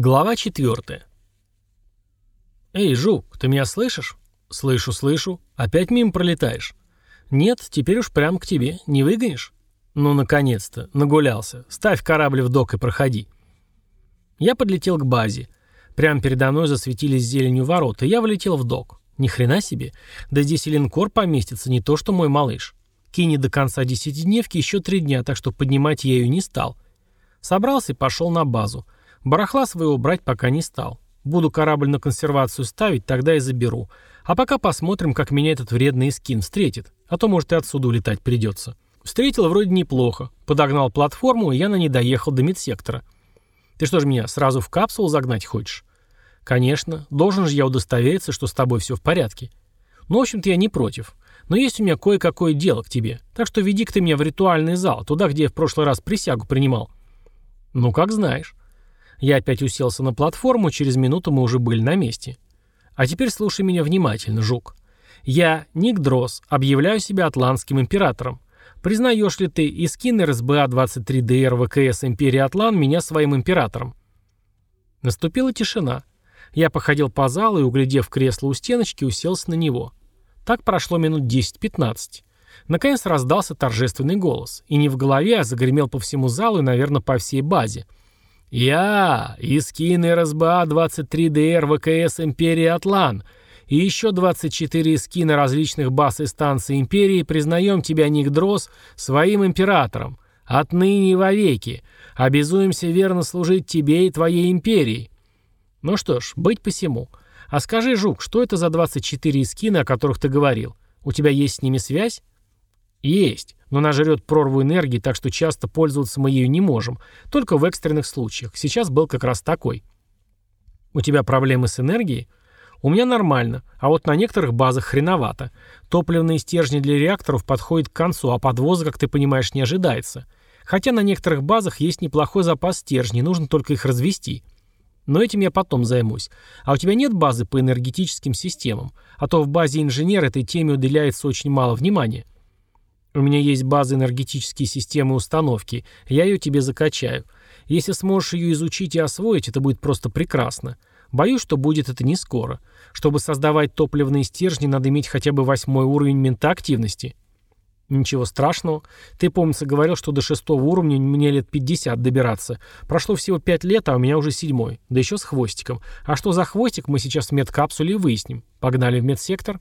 Глава 4. «Эй, Жук, ты меня слышишь?» «Слышу, слышу. Опять мимо пролетаешь?» «Нет, теперь уж прямо к тебе. Не выгонишь?» «Ну, наконец-то. Нагулялся. Ставь корабль в док и проходи». Я подлетел к базе. Прямо передо мной засветились зеленью ворота, и я вылетел в док. Ни хрена себе. Да здесь и линкор поместится, не то что мой малыш. Кине до конца десятидневки еще три дня, так что поднимать я ее не стал. Собрался и пошел на базу. Барахла своего брать пока не стал. Буду корабль на консервацию ставить, тогда и заберу. А пока посмотрим, как меня этот вредный скин встретит. А то, может, и отсюда улетать придется. Встретил вроде неплохо. Подогнал платформу, и я на ней доехал до медсектора. Ты что ж меня сразу в капсулу загнать хочешь? Конечно. Должен же я удостовериться, что с тобой все в порядке. Ну, в общем-то, я не против. Но есть у меня кое-какое дело к тебе. Так что веди-ка ты меня в ритуальный зал, туда, где я в прошлый раз присягу принимал. Ну, как знаешь. Я опять уселся на платформу, через минуту мы уже были на месте. А теперь слушай меня внимательно, жук. Я, Ник Дрос, объявляю себя атлантским императором. Признаешь ли ты и скиннер СБА-23ДР ВКС Империи Атлан меня своим императором? Наступила тишина. Я походил по залу и, углядев кресло у стеночки, уселся на него. Так прошло минут 10-15. Наконец раздался торжественный голос. И не в голове, а загремел по всему залу и, наверное, по всей базе. Я, Искин РСБА-23ДР ВКС Империи Атлан и еще 24 Искина различных баз и станций Империи признаем тебя, Нигдрос, своим императором. Отныне и вовеки. Обязуемся верно служить тебе и твоей империи. Ну что ж, быть посему. А скажи, Жук, что это за 24 Искина, о которых ты говорил? У тебя есть с ними связь? Есть. Но она жрет прорву энергии, так что часто пользоваться мы ею не можем. Только в экстренных случаях. Сейчас был как раз такой. У тебя проблемы с энергией? У меня нормально, а вот на некоторых базах хреновато. Топливные стержни для реакторов подходят к концу, а подвоза, как ты понимаешь, не ожидается. Хотя на некоторых базах есть неплохой запас стержней, нужно только их развести. Но этим я потом займусь. А у тебя нет базы по энергетическим системам? А то в базе инженер этой теме уделяется очень мало внимания. У меня есть база энергетические системы установки. Я ее тебе закачаю. Если сможешь ее изучить и освоить, это будет просто прекрасно. Боюсь, что будет это не скоро. Чтобы создавать топливные стержни, надо иметь хотя бы восьмой уровень ментоактивности. Ничего страшного. Ты, помнится, говорил, что до шестого уровня мне лет 50 добираться. Прошло всего пять лет, а у меня уже седьмой. Да еще с хвостиком. А что за хвостик, мы сейчас в медкапсуле выясним. Погнали в медсектор?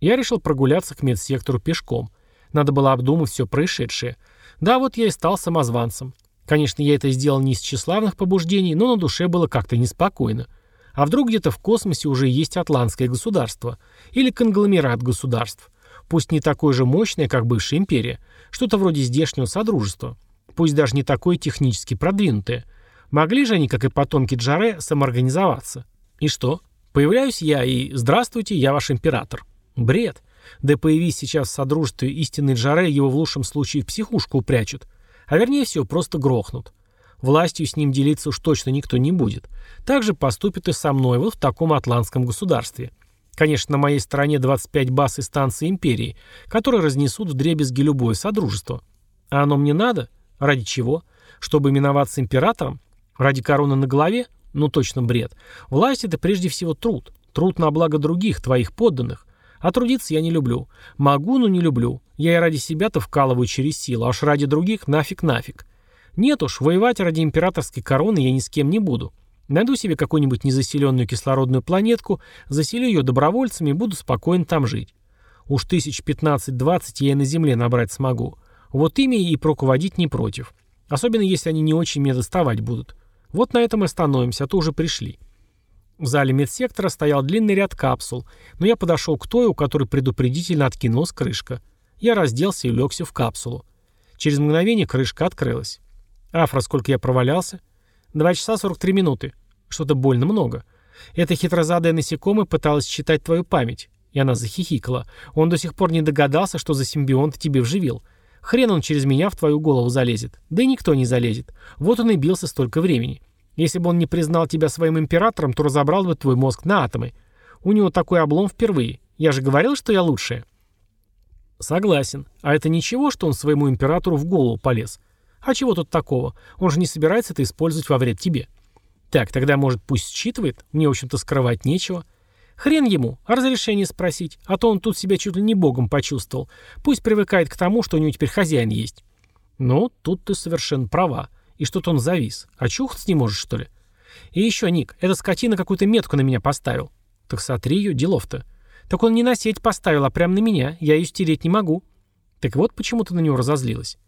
Я решил прогуляться к медсектору пешком. Надо было обдумать все происшедшее. Да, вот я и стал самозванцем. Конечно, я это сделал не из тщеславных побуждений, но на душе было как-то неспокойно. А вдруг где-то в космосе уже есть атлантское государство? Или конгломерат государств? Пусть не такое же мощное, как бывшая империя. Что-то вроде здешнего содружества. Пусть даже не такое технически продвинутое. Могли же они, как и потомки Джаре, самоорганизоваться? И что? Появляюсь я и «Здравствуйте, я ваш император». Бред. Да появись сейчас в Содружестве истинный Джаре, его в лучшем случае в психушку упрячут. А вернее всего, просто грохнут. Властью с ним делиться уж точно никто не будет. Так же поступит и со мной, вот в таком атлантском государстве. Конечно, на моей стороне 25 баз и станций империи, которые разнесут в дребезги любое содружество. А оно мне надо? Ради чего? Чтобы именоваться императором? Ради короны на голове? Ну точно бред. Власть это прежде всего труд. Труд на благо других, твоих подданных. А трудиться я не люблю. Могу, но не люблю. Я и ради себя-то вкалываю через силу, а уж ради других нафиг-нафиг. Нет уж, воевать ради императорской короны я ни с кем не буду. Найду себе какую-нибудь незаселенную кислородную планетку, заселю ее добровольцами и буду спокойно там жить. Уж тысяч пятнадцать-двадцать я и на земле набрать смогу. Вот ими и руководить не против. Особенно если они не очень меня доставать будут. Вот на этом и остановимся, а то уже пришли. В зале медсектора стоял длинный ряд капсул, но я подошел к той, у которой предупредительно откинулась крышка. Я разделся и легся в капсулу. Через мгновение крышка открылась. «Афра, сколько я провалялся?» «Два часа сорок три минуты. Что-то больно много. Эта хитрозадая насекомая пыталась считать твою память». И она захихикала. «Он до сих пор не догадался, что за симбионт тебе вживил. Хрен он через меня в твою голову залезет. Да и никто не залезет. Вот он и бился столько времени. Если бы он не признал тебя своим императором, то разобрал бы твой мозг на атомы. У него такой облом впервые. Я же говорил, что я лучшая. Согласен. А это ничего, что он своему императору в голову полез? А чего тут такого? Он же не собирается это использовать во вред тебе. Так, тогда, может, пусть считывает? Мне, в общем-то, скрывать нечего. Хрен ему, а разрешение спросить, а то он тут себя чуть ли не богом почувствовал. Пусть привыкает к тому, что у него теперь хозяин есть. Ну, тут ты совершенно права. И что-то он завис. А чухаться не можешь, что ли? И еще, Ник, эта скотина какую-то метку на меня поставил. Так сотри ее, делов-то. Так он не на сеть поставил, а прямо на меня. Я ее стереть не могу. Так вот почему ты на него разозлилась.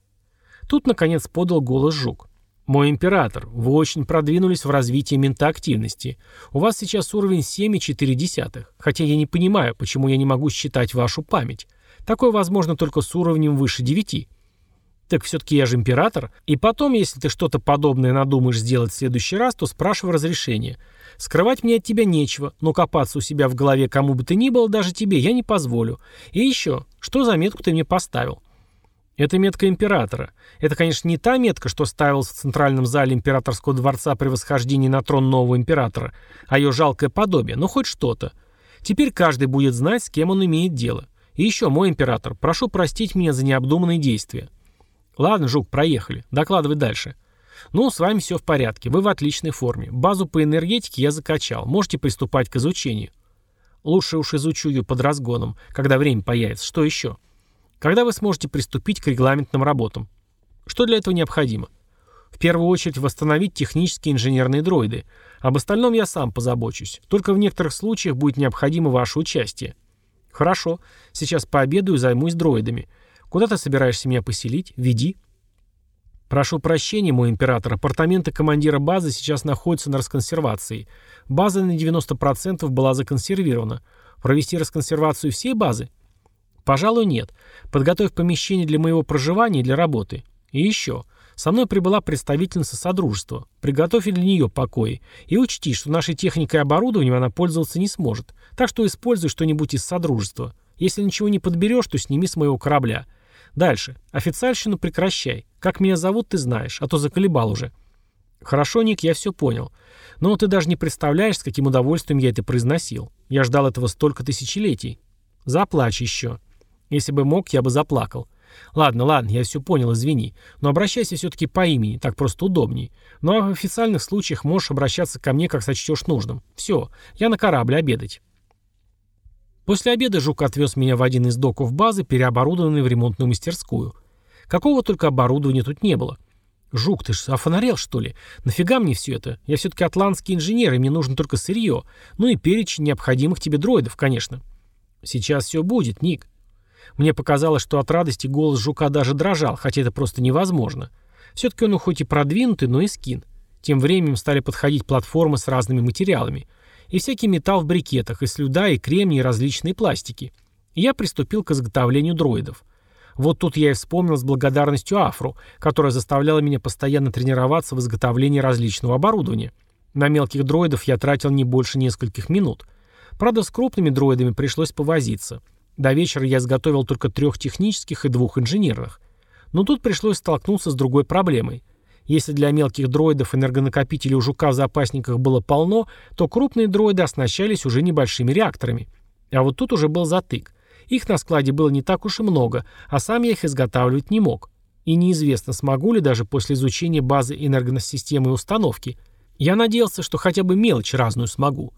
Тут, наконец, подал голос Жук. «Мой император, вы очень продвинулись в развитии ментоактивности. У вас сейчас уровень 7,4, хотя я не понимаю, почему я не могу считать вашу память. Такое возможно только с уровнем выше 9. Так все-таки я же император. И потом, если ты что-то подобное надумаешь сделать в следующий раз, то спрашивай разрешение. Скрывать мне от тебя нечего, но копаться у себя в голове кому бы ты ни было, даже тебе, я не позволю. И еще, что за метку ты мне поставил? Это метка императора. Это, конечно, не та метка, что ставилась в центральном зале императорского дворца при восхождении на трон нового императора, а ее жалкое подобие, но хоть что-то. Теперь каждый будет знать, с кем он имеет дело. И еще, мой император, прошу простить меня за необдуманные действия. Ладно, Жук, проехали. Докладывай дальше. Ну, с вами все в порядке. Вы в отличной форме. Базу по энергетике я закачал. Можете приступать к изучению. Лучше уж изучу ее под разгоном, когда время появится. Что еще? Когда вы сможете приступить к регламентным работам? Что для этого необходимо? В первую очередь восстановить технические инженерные дроиды. Об остальном я сам позабочусь. Только в некоторых случаях будет необходимо ваше участие. Хорошо. Сейчас пообедаю и займусь дроидами. Куда ты собираешься меня поселить? Веди. Прошу прощения, мой император. Апартаменты командира базы сейчас находятся на расконсервации. База на 90% была законсервирована. Провести расконсервацию всей базы? Пожалуй, нет. Подготовь помещение для моего проживания и для работы. И еще. Со мной прибыла представительница Содружества. Приготовь для нее покои. И учти, что нашей техникой и оборудованием она пользоваться не сможет. Так что используй что-нибудь из Содружества. Если ничего не подберешь, то сними с моего корабля. Дальше. Официальщину прекращай. Как меня зовут, ты знаешь, а то заколебал уже. Хорошо, Ник, я все понял. Но ты даже не представляешь, с каким удовольствием я это произносил. Я ждал этого столько тысячелетий. Заплачь еще. Если бы мог, я бы заплакал. Ладно, ладно, я все понял, извини. Но обращайся все-таки по имени, так просто удобней. Ну а в официальных случаях можешь обращаться ко мне, как сочтешь нужным. Все, я на корабле обедать. После обеда Жук отвез меня в один из доков базы, переоборудованный в ремонтную мастерскую. Какого только оборудования тут не было. «Жук, ты ж офонарел, что ли? Нафига мне все это? Я все-таки атлантский инженер, и мне нужно только сырье. Ну и перечень необходимых тебе дроидов, конечно». «Сейчас все будет, Ник». Мне показалось, что от радости голос Жука даже дрожал, хотя это просто невозможно. Все-таки он хоть и продвинутый, но и скин. Тем временем стали подходить платформы с разными материалами – и всякий металл в брикетах, и слюда, и кремний, и различные пластики. Я приступил к изготовлению дроидов. Вот тут я и вспомнил с благодарностью Афру, которая заставляла меня постоянно тренироваться в изготовлении различного оборудования. На мелких дроидов я тратил не больше нескольких минут. Правда, с крупными дроидами пришлось повозиться. До вечера я изготовил только трех технических и двух инженерных. Но тут пришлось столкнуться с другой проблемой. Если для мелких дроидов энергонакопителей у жука в запасниках было полно, то крупные дроиды оснащались уже небольшими реакторами. А вот тут уже был затык. Их на складе было не так уж и много, а сам я их изготавливать не мог. И неизвестно, смогу ли даже после изучения базы энергосистемы и установки. Я надеялся, что хотя бы мелочь разную смогу.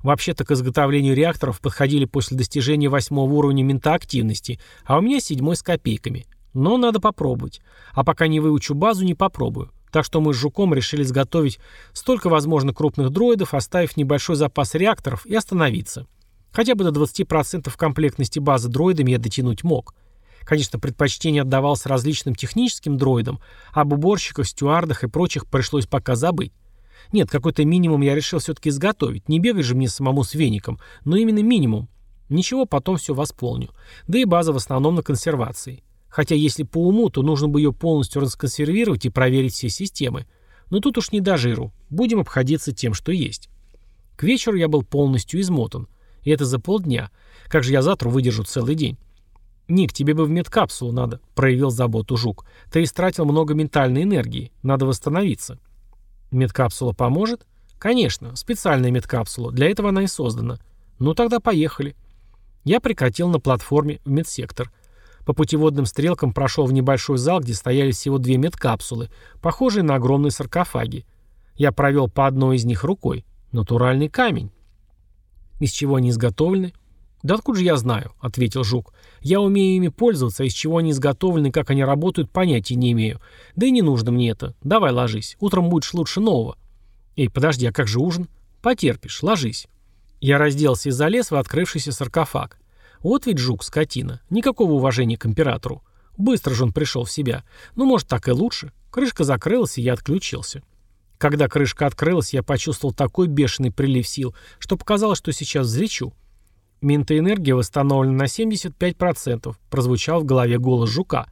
Вообще-то к изготовлению реакторов подходили после достижения восьмого уровня ментоактивности, а у меня седьмой с копейками. Но надо попробовать. А пока не выучу базу, не попробую. Так что мы с Жуком решили изготовить столько возможно крупных дроидов, оставив небольшой запас реакторов и остановиться. Хотя бы до 20% комплектности базы дроидами я дотянуть мог. Конечно, предпочтение отдавалось различным техническим дроидам, а об уборщиках, стюардах и прочих пришлось пока забыть. Нет, какой-то минимум я решил все-таки изготовить. Не бегать же мне самому с веником, но именно минимум. Ничего, потом все восполню. Да и база в основном на консервации. Хотя если по уму, то нужно бы ее полностью расконсервировать и проверить все системы. Но тут уж не до жиру. Будем обходиться тем, что есть. К вечеру я был полностью измотан. И это за полдня. Как же я завтра выдержу целый день? «Ник, тебе бы в медкапсулу надо», — проявил заботу Жук. «Ты истратил много ментальной энергии. Надо восстановиться». «Медкапсула поможет?» «Конечно, специальная медкапсула. Для этого она и создана. Ну тогда поехали». Я прикатил на платформе в медсектор. По путеводным стрелкам прошел в небольшой зал, где стояли всего две медкапсулы, похожие на огромные саркофаги. Я провел по одной из них рукой. Натуральный камень. Из чего они изготовлены? «Да откуда же я знаю?» — ответил Жук. «Я умею ими пользоваться, а из чего они изготовлены, как они работают, понятия не имею. Да и не нужно мне это. Давай ложись. Утром будешь лучше нового». «Эй, подожди, а как же ужин?» «Потерпишь, ложись». Я разделся и залез в открывшийся саркофаг. Вот ведь Жук, скотина. Никакого уважения к императору. Быстро же он пришел в себя. Ну, может, так и лучше. Крышка закрылась, и я отключился. Когда крышка открылась, я почувствовал такой бешеный прилив сил, что показалось, что сейчас взлечу. «Ментоэнергия восстановлена на 75%, прозвучал в голове голос жука.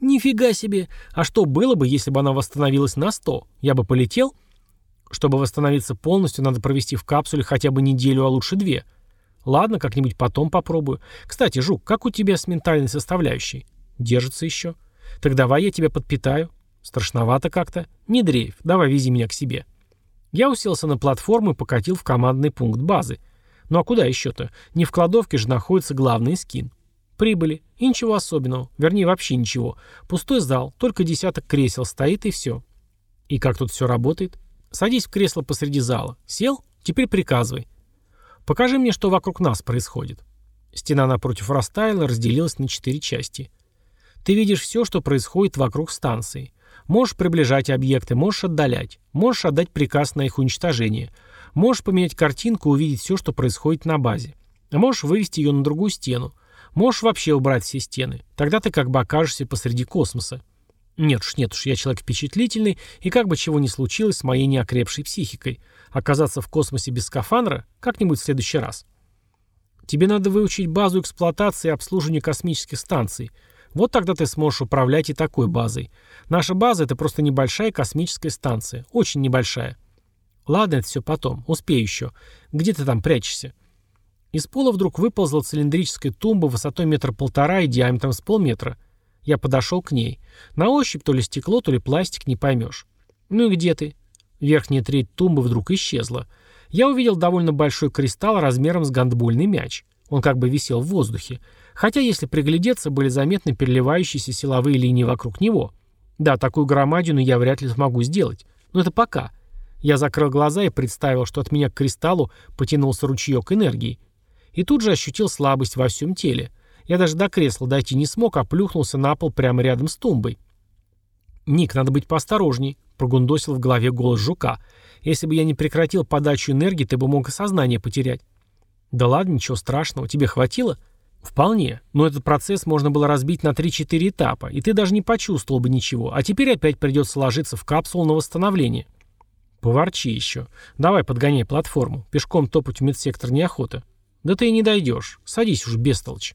«Нифига себе! А что было бы, если бы она восстановилась на 100? Я бы полетел?» «Чтобы восстановиться полностью, надо провести в капсуле хотя бы неделю, а лучше две. Ладно, как-нибудь потом попробую. Кстати, Жук, как у тебя с ментальной составляющей? Держится еще? Так давай я тебя подпитаю. Страшновато как-то. Не дрейф, давай вези меня к себе». Я уселся на платформу и покатил в командный пункт базы. Ну а куда еще-то? Не в кладовке же находится главный скин. Прибыли. И ничего особенного. Вернее, вообще ничего. Пустой зал, только десяток кресел стоит и все. И как тут все работает? Садись в кресло посреди зала. Сел? Теперь приказывай. Покажи мне, что вокруг нас происходит. Стена напротив растаяла, разделилась на четыре части. Ты видишь все, что происходит вокруг станции. Можешь приближать объекты, можешь отдалять. Можешь отдать приказ на их уничтожение – Можешь поменять картинку и увидеть все, что происходит на базе. А можешь вывести ее на другую стену. Можешь вообще убрать все стены. Тогда ты как бы окажешься посреди космоса. Нет уж, нет уж, я человек впечатлительный, и как бы чего ни случилось с моей неокрепшей психикой. Оказаться в космосе без скафандра как-нибудь в следующий раз. Тебе надо выучить базу эксплуатации и обслуживания космических станций. Вот тогда ты сможешь управлять и такой базой. Наша база — это просто небольшая космическая станция. Очень небольшая. Ладно, это все потом. Успею еще. Где ты там прячешься? Из пола вдруг выползла цилиндрическая тумба высотой метра полтора и диаметром с полметра. Я подошел к ней. На ощупь то ли стекло, то ли пластик, не поймешь. Ну и где ты? Верхняя треть тумбы вдруг исчезла. Я увидел довольно большой кристалл размером с гандбольный мяч. Он как бы висел в воздухе. Хотя, если приглядеться, были заметны переливающиеся силовые линии вокруг него. Да, такую громадину я вряд ли смогу сделать. Но это пока. Я закрыл глаза и представил, что от меня к кристаллу потянулся ручеек энергии. И тут же ощутил слабость во всем теле. Я даже до кресла дойти не смог, а плюхнулся на пол прямо рядом с тумбой. «Ник, надо быть поосторожней», — прогундосил в голове голос жука. «Если бы я не прекратил подачу энергии, ты бы мог и сознание потерять». «Да ладно, ничего страшного. Тебе хватило?» «Вполне. Но этот процесс можно было разбить на 3-4 этапа, и ты даже не почувствовал бы ничего. А теперь опять придется ложиться в капсулу на восстановление». Поворчи еще. Давай подгоняй платформу. Пешком топать в медсектор неохота. Да ты и не дойдешь. Садись уж, бестолочь.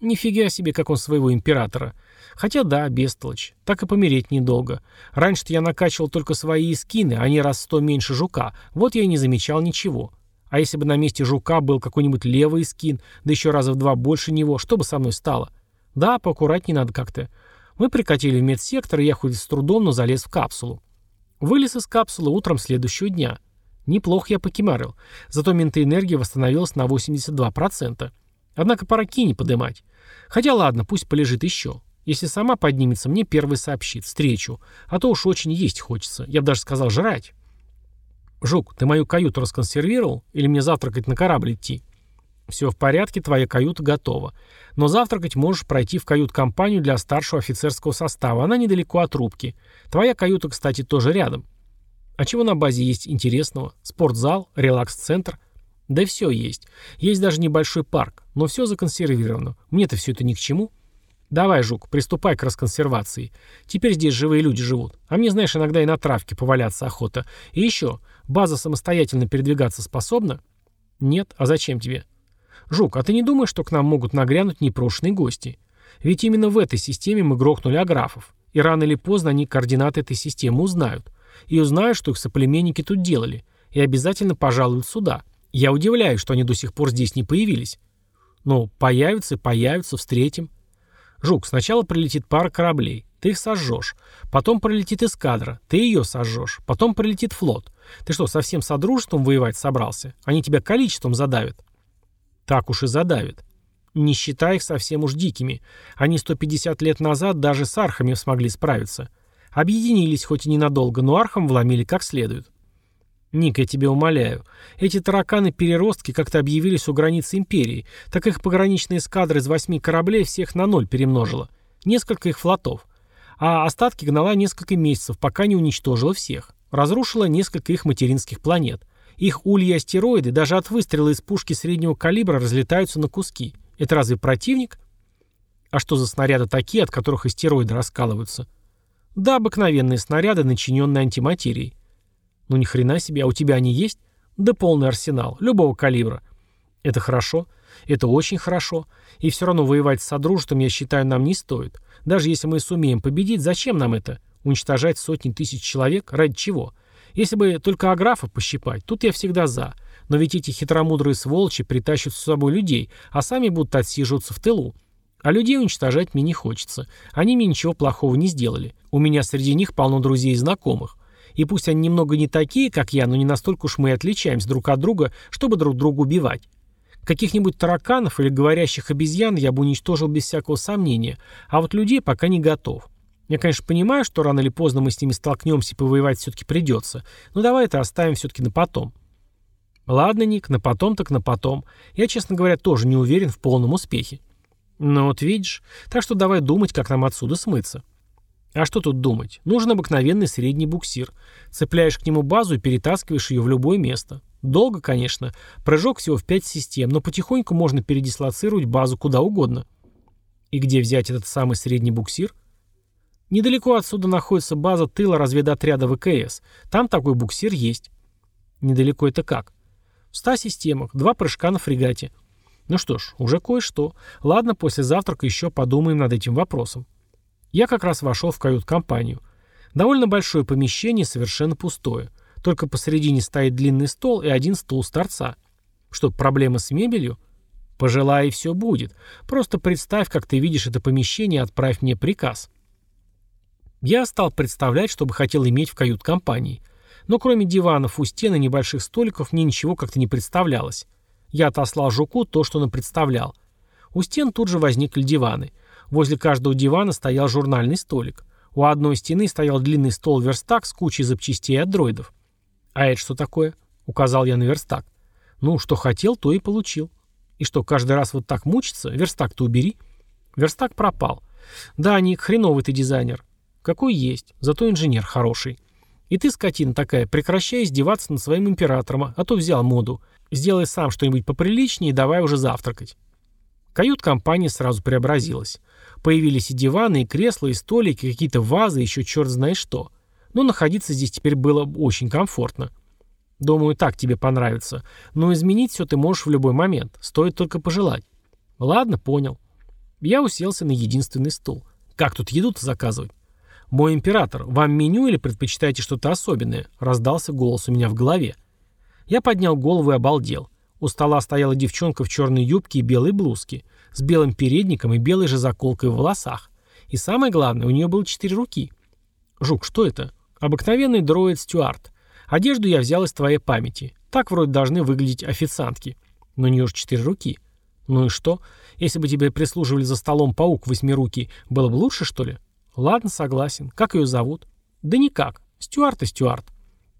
Нифига себе, как он своего императора. Хотя да, бестолочь. Так и помереть недолго. Раньше-то я накачивал только свои скины, а не раз сто меньше жука. Вот я и не замечал ничего. А если бы на месте жука был какой-нибудь левый скин, да еще раза в два больше него, что бы со мной стало? Да, поаккуратнее надо как-то. Мы прикатили в медсектор, и я хоть с трудом, но залез в капсулу. Вылез из капсулы утром следующего дня. Неплохо я покемарил. Зато ментоэнергия восстановилась на 82%. Однако пора кини подымать. Хотя ладно, пусть полежит еще. Если сама поднимется, мне первый сообщит. Встречу. А то уж очень есть хочется. Я бы даже сказал жрать. «Жук, ты мою каюту расконсервировал? Или мне завтракать на корабль идти?» «Все в порядке, твоя каюта готова. Но завтракать можешь пройти в кают-компанию для старшего офицерского состава. Она недалеко от рубки. Твоя каюта, кстати, тоже рядом. А чего на базе есть интересного? Спортзал, релакс-центр? Да все есть. Есть даже небольшой парк. Но все законсервировано. Мне-то все это ни к чему. Давай, Жук, приступай к расконсервации. Теперь здесь живые люди живут. А мне, знаешь, иногда и на травке поваляться охота. И еще, база самостоятельно передвигаться способна? Нет. А зачем тебе? «Жук, а ты не думаешь, что к нам могут нагрянуть непрошенные гости? Ведь именно в этой системе мы грохнули аграфов. И рано или поздно они координаты этой системы узнают. И узнают, что их соплеменники тут делали. И обязательно пожалуют сюда. Я удивляюсь, что они до сих пор здесь не появились. Ну, появятся, появятся, встретим. Жук, сначала прилетит пара кораблей. Ты их сожжешь. Потом прилетит эскадра. Ты ее сожжешь. Потом прилетит флот. Ты что, совсем содружеством воевать собрался? Они тебя количеством задавят. Так уж и задавит. Не считай их совсем уж дикими. Они 150 лет назад даже с архами смогли справиться. Объединились, хоть и ненадолго, но архам вломили как следует. Ник, я тебе умоляю. Эти тараканы-переростки как-то объявились у границы империи, так их пограничные эскадры из восьми кораблей всех на ноль перемножила. Несколько их флотов. А остатки гнала несколько месяцев, пока не уничтожила всех. Разрушила несколько их материнских планет. Их ульи астероиды даже от выстрела из пушки среднего калибра разлетаются на куски. Это разве противник? А что за снаряды такие, от которых астероиды раскалываются? Да, обыкновенные снаряды, начиненные антиматерией. Ну ни хрена себе, а у тебя они есть? Да полный арсенал, любого калибра. Это хорошо, это очень хорошо. И все равно воевать с Содружеством, я считаю, нам не стоит. Даже если мы сумеем победить, зачем нам это? Уничтожать сотни тысяч человек? Ради чего? Если бы только аграфов пощипать, тут я всегда за. Но ведь эти хитромудрые сволочи притащат с собой людей, а сами будут отсиживаться в тылу. А людей уничтожать мне не хочется. Они мне ничего плохого не сделали. У меня среди них полно друзей и знакомых. И пусть они немного не такие, как я, но не настолько уж мы и отличаемся друг от друга, чтобы друг друга убивать. Каких-нибудь тараканов или говорящих обезьян я бы уничтожил без всякого сомнения, а вот людей пока не готов. Я, конечно, понимаю, что рано или поздно мы с ними столкнемся и повоевать все-таки придется, но давай это оставим все-таки на потом. Ладно, Ник, на потом так на потом. Я, честно говоря, тоже не уверен в полном успехе. Ну вот видишь, так что давай думать, как нам отсюда смыться. А что тут думать? Нужен обыкновенный средний буксир. Цепляешь к нему базу и перетаскиваешь ее в любое место. Долго, конечно. Прыжок всего в 5 систем, но потихоньку можно передислоцировать базу куда угодно. И где взять этот самый средний буксир? Недалеко отсюда находится база тыла разведотряда ВКС. Там такой буксир есть. Недалеко это как? В 100 системах, два прыжка на фрегате. Ну что ж, уже кое-что. Ладно, после завтрака еще подумаем над этим вопросом. Я как раз вошел в кают-компанию. Довольно большое помещение, совершенно пустое. Только посередине стоит длинный стол и один стул с торца. Что, проблема с мебелью? Пожелай, и все будет. Просто представь, как ты видишь это помещение и отправь мне приказ. Я стал представлять, что бы хотел иметь в кают-компании. Но кроме диванов у стены небольших столиков мне ничего как-то не представлялось. Я отослал Жуку то, что он представлял. У стен тут же возникли диваны. Возле каждого дивана стоял журнальный столик. У одной стены стоял длинный стол-верстак с кучей запчастей от дроидов. «А это что такое?» — указал я на верстак. «Ну, что хотел, то и получил. И что, каждый раз вот так мучиться? Верстак-то убери». Верстак пропал. «Да, Ник, хреновый ты дизайнер. Какой есть, зато инженер хороший. И ты, скотина такая, прекращай издеваться над своим императором, а то взял моду. Сделай сам что-нибудь поприличнее и давай уже завтракать. Кают-компания сразу преобразилась. Появились и диваны, и кресла, и столики, какие-то вазы, еще черт знает что. Но находиться здесь теперь было очень комфортно. Думаю, так тебе понравится. Но изменить все ты можешь в любой момент. Стоит только пожелать. Ладно, понял. Я уселся на единственный стул. Как тут еду-то заказывать? «Мой император, вам меню или предпочитаете что-то особенное?» — раздался голос у меня в голове. Я поднял голову и обалдел. У стола стояла девчонка в черной юбке и белой блузке, с белым передником и белой же заколкой в волосах. И самое главное, у нее было четыре руки. «Жук, что это?» «Обыкновенный дроид Стюарт. Одежду я взял из твоей памяти. Так вроде должны выглядеть официантки. Но у нее же четыре руки. Ну и что? Если бы тебе прислуживали за столом паук восьмирукий, было бы лучше, что ли?» Ладно, согласен. Как ее зовут? Да никак. Стюарт и Стюарт.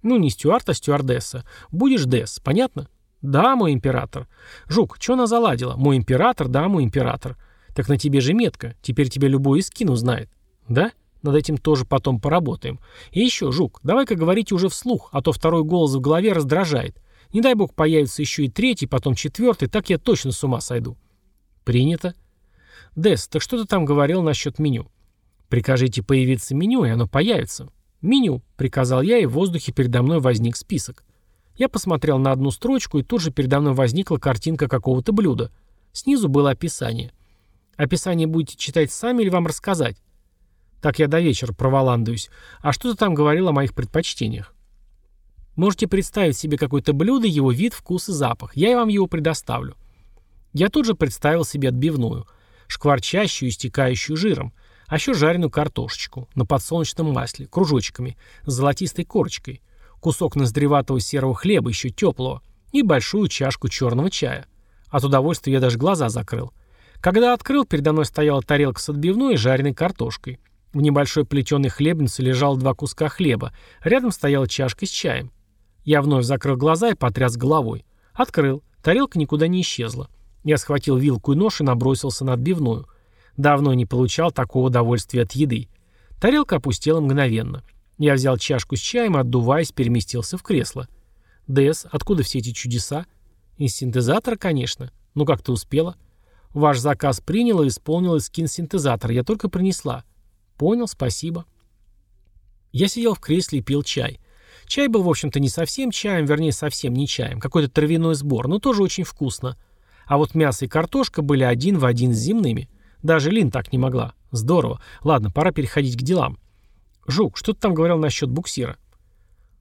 Ну, не Стюарт, а стюардесса. Будешь Десс, понятно? Да, мой император. Жук, что она заладила? Мой император, да, мой император. Так на тебе же метка. Теперь тебя любой из скин узнает. Да? Над этим тоже потом поработаем. И еще, Жук, давай-ка говорите уже вслух, а то второй голос в голове раздражает. Не дай бог появится еще и третий, потом четвертый, так я точно с ума сойду. Принято. Дес, так что ты там говорил насчет меню? Прикажите появиться меню, и оно появится. «Меню», — приказал я, и в воздухе передо мной возник список. Я посмотрел на одну строчку, и тут же передо мной возникла картинка какого-то блюда. Снизу было описание. Описание будете читать сами или вам рассказать? Так я до вечера проволандуюсь. А что ты там говорил о моих предпочтениях? Можете представить себе какое-то блюдо, его вид, вкус и запах. Я вам его предоставлю. Я тут же представил себе отбивную, шкварчащую, истекающую жиром, а еще жареную картошечку на подсолнечном масле, кружочками, с золотистой корочкой, кусок ноздреватого серого хлеба, еще теплого, и большую чашку черного чая. От удовольствия я даже глаза закрыл. Когда открыл, передо мной стояла тарелка с отбивной и жареной картошкой. В небольшой плетеной хлебнице лежало два куска хлеба, рядом стояла чашка с чаем. Я вновь закрыл глаза и потряс головой. Открыл. Тарелка никуда не исчезла. Я схватил вилку и нож и набросился на отбивную. Давно не получал такого удовольствия от еды. Тарелка опустела мгновенно. Я взял чашку с чаем отдуваясь, переместился в кресло. «Дэс, откуда все эти чудеса?» «Из синтезатора, конечно. Ну как ты успела?» «Ваш заказ принял и исполнил из кинсинтезатора. Я только принесла». «Понял, спасибо». Я сидел в кресле и пил чай. Чай был, в общем-то, не совсем чаем, вернее, совсем не чаем. Какой-то травяной сбор, но тоже очень вкусно. А вот мясо и картошка были один в один с земными. Даже Лин так не могла. Здорово. Ладно, пора переходить к делам. Жук, что ты там говорил насчет буксира?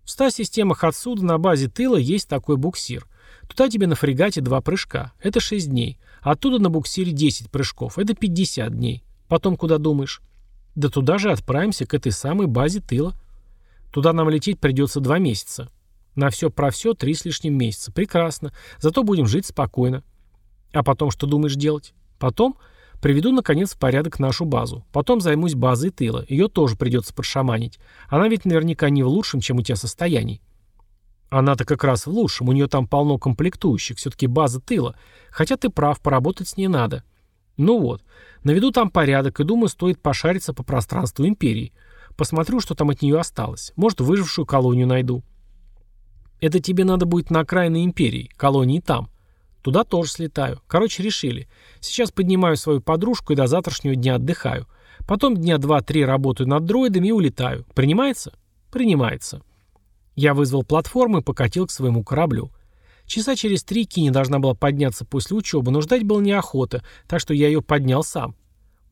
В ста системах отсюда на базе тыла есть такой буксир. Туда тебе на фрегате два прыжка. Это 6 дней. Оттуда на буксире 10 прыжков. Это 50 дней. Потом куда думаешь? Да туда же отправимся, к этой самой базе тыла. Туда нам лететь придется два месяца. На все про все три с лишним месяца. Прекрасно. Зато будем жить спокойно. А потом что думаешь делать? Потом приведу, наконец, в порядок нашу базу. Потом займусь базой тыла. Ее тоже придется подшаманить. Она ведь наверняка не в лучшем, чем у тебя состоянии. Она-то как раз в лучшем. У нее там полно комплектующих. Все-таки база тыла. Хотя ты прав, поработать с ней надо. Ну вот. Наведу там порядок и думаю, стоит пошариться по пространству империи. Посмотрю, что там от нее осталось. Может, выжившую колонию найду. Это тебе надо будет на окраины империи. Колонии там. Туда тоже слетаю. Короче, решили. Сейчас поднимаю свою подружку и до завтрашнего дня отдыхаю. Потом дня два-три работаю над дроидами и улетаю. Принимается? Принимается. Я вызвал платформу и покатил к своему кораблю. Часа через три Кини должна была подняться после учебы, но ждать было неохота, так что я ее поднял сам.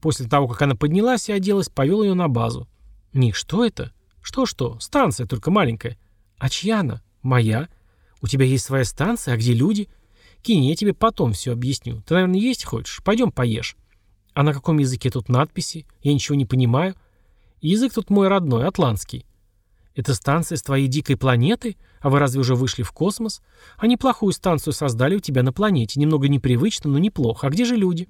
После того, как она поднялась и оделась, повел ее на базу. «Ник, что это?» «Что-что? Станция, только маленькая». «А чья она?» «Моя». «У тебя есть своя станция? А где люди?» Кини, я тебе потом все объясню. Ты, наверное, есть хочешь? Пойдем поешь. А на каком языке тут надписи? Я ничего не понимаю. Язык тут мой родной, атлантский. Это станция с твоей дикой планеты? А вы разве уже вышли в космос? А неплохую станцию создали у тебя на планете. Немного непривычно, но неплохо. А где же люди?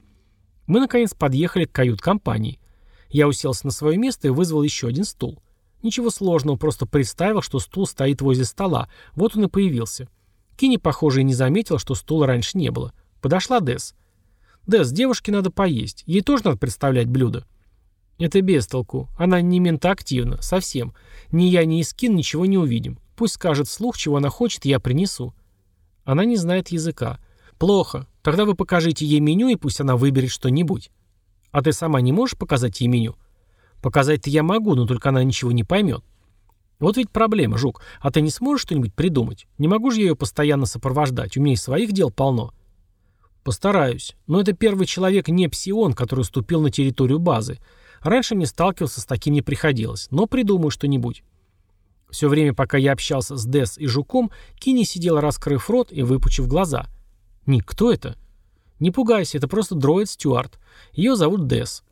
Мы, наконец, подъехали к кают-компании. Я уселся на свое место и вызвал еще один стул. Ничего сложного, просто представил, что стул стоит возле стола. Вот он и появился. Кини, похоже, и не заметил, что стула раньше не было. Подошла Дес. «Дес, девушке надо поесть. Ей тоже надо представлять блюдо». «Это без толку. Она не ментоактивна. Совсем. Ни я, ни Искин ничего не увидим. Пусть скажет вслух, чего она хочет, я принесу». Она не знает языка. «Плохо. Тогда вы покажите ей меню, и пусть она выберет что-нибудь». «А ты сама не можешь показать ей меню?» «Показать-то я могу, но только она ничего не поймет». Вот ведь проблема, Жук. А ты не сможешь что-нибудь придумать? Не могу же я ее постоянно сопровождать. У меня и своих дел полно. Постараюсь. Но это первый человек не псион, который ступил на территорию базы. Раньше мне сталкивался с таким не приходилось. Но придумаю что-нибудь. Все время, пока я общался с Дес и Жуком, Кини сидела, раскрыв рот и выпучив глаза. «Ник, кто это?» «Не пугайся, это просто дроид Стюарт. Ее зовут Дес».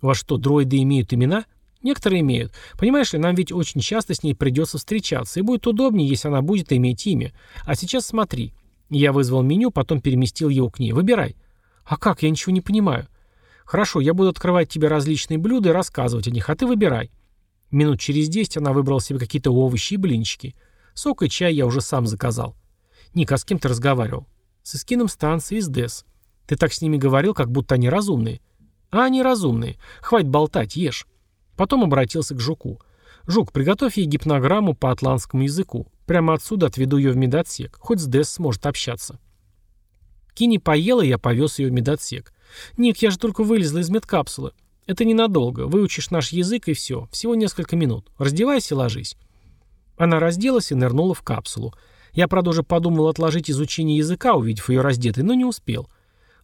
«Во что, дроиды имеют имена?» Некоторые имеют. Понимаешь ли, нам ведь очень часто с ней придется встречаться, и будет удобнее, если она будет иметь имя. А сейчас смотри. Я вызвал меню, потом переместил его к ней. Выбирай. А как? Я ничего не понимаю. Хорошо, я буду открывать тебе различные блюда и рассказывать о них, а ты выбирай. Минут через десять она выбрала себе какие-то овощи и блинчики. Сок и чай я уже сам заказал. Ник, а с кем ты разговаривал? С эскином станции из ДЭС. Ты так с ними говорил, как будто они разумные. А они разумные. Хватит болтать, ешь. Потом обратился к Жуку. «Жук, приготовь ей гипнограмму по атлантскому языку. Прямо отсюда отведу ее в медотсек. Хоть с Десс сможет общаться». Кини поела, я повез ее в медотсек. «Ник, я же только вылезла из медкапсулы. Это ненадолго. Выучишь наш язык, и все. Всего несколько минут. Раздевайся и ложись». Она разделась и нырнула в капсулу. Я, правда, уже подумал отложить изучение языка, увидев ее раздетой, но не успел.